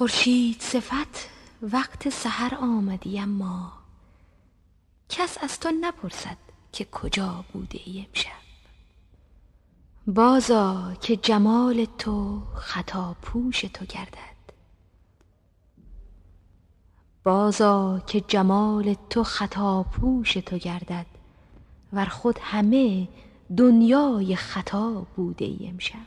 خورشید صفت وقت سحر آمدی اما کس از تو نپرسد که کجا بوده ای امشب. بازا که جمال تو خطا پوش تو گردد. بازا که جمال تو خطا پوش تو گردد. ور خود همه دنیای خطا بوده امشب.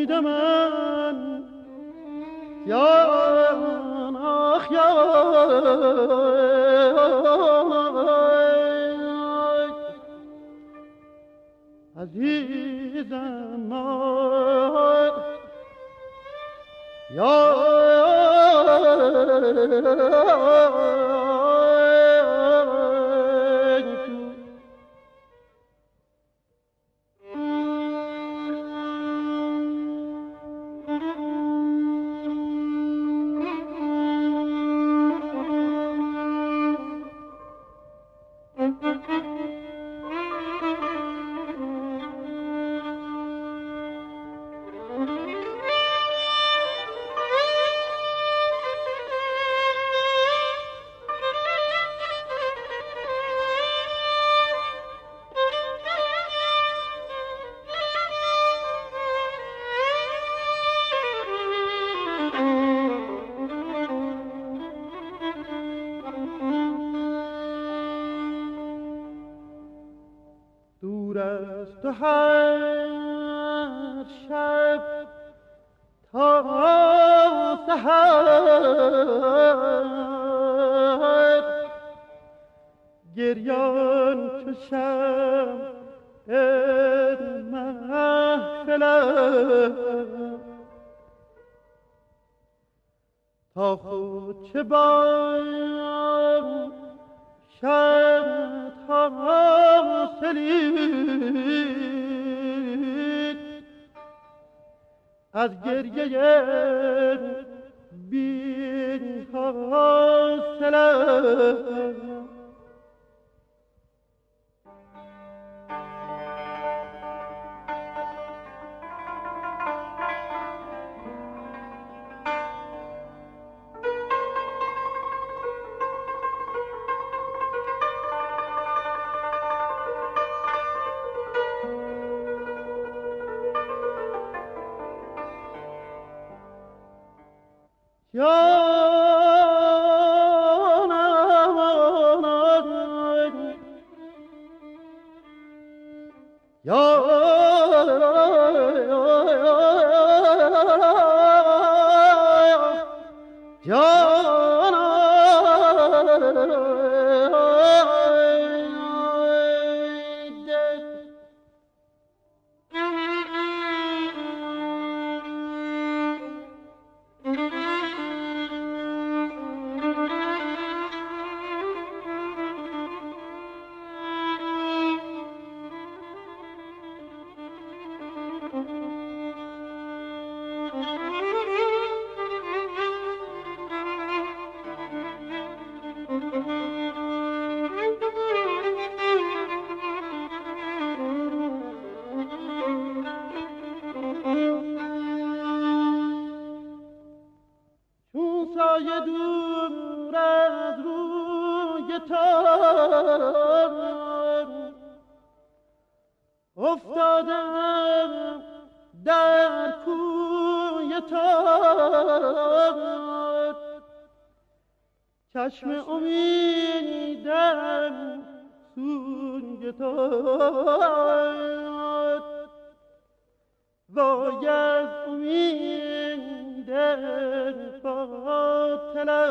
امید من. یا آخ یا عزیزم یا تو هر شب تا سهر گریان چو شم محفل تا خود چه با حاصلی از گریه بی حاصله 야! چشم امیدم سوی تو وای از امید باطلم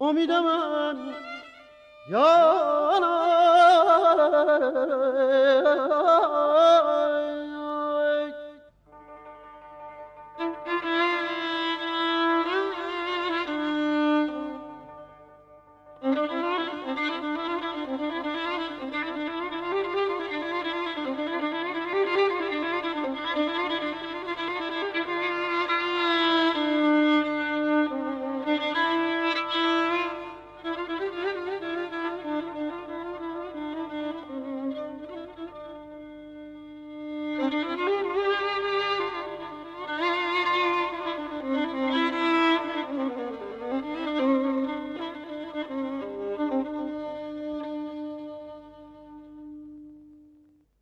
امید من جانم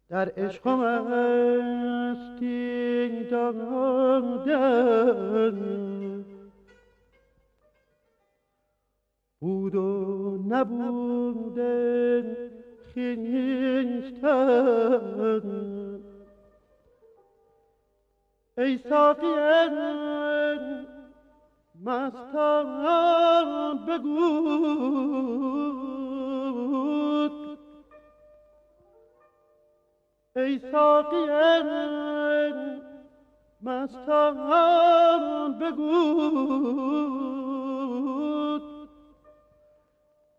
در عشقم استی دادن بود و نبودن خیشتن ای ساقیان مستان بگو. ای ساقیان مستان بگو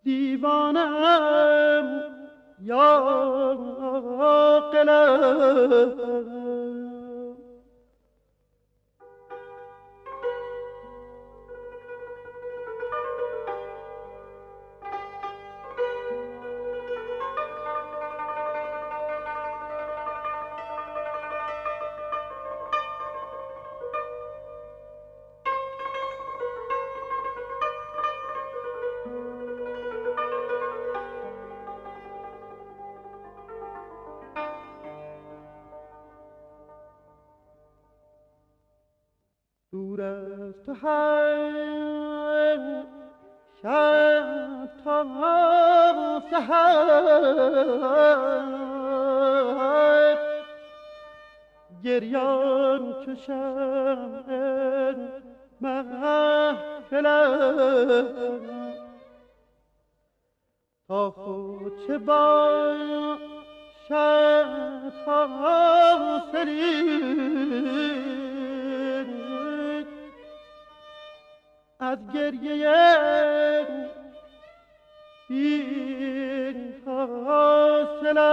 دیوانم یا عاقلم. هم شب تا سهر گریان شمع محفلم تا خود چه باشد حاصلی از گریه بی حاصله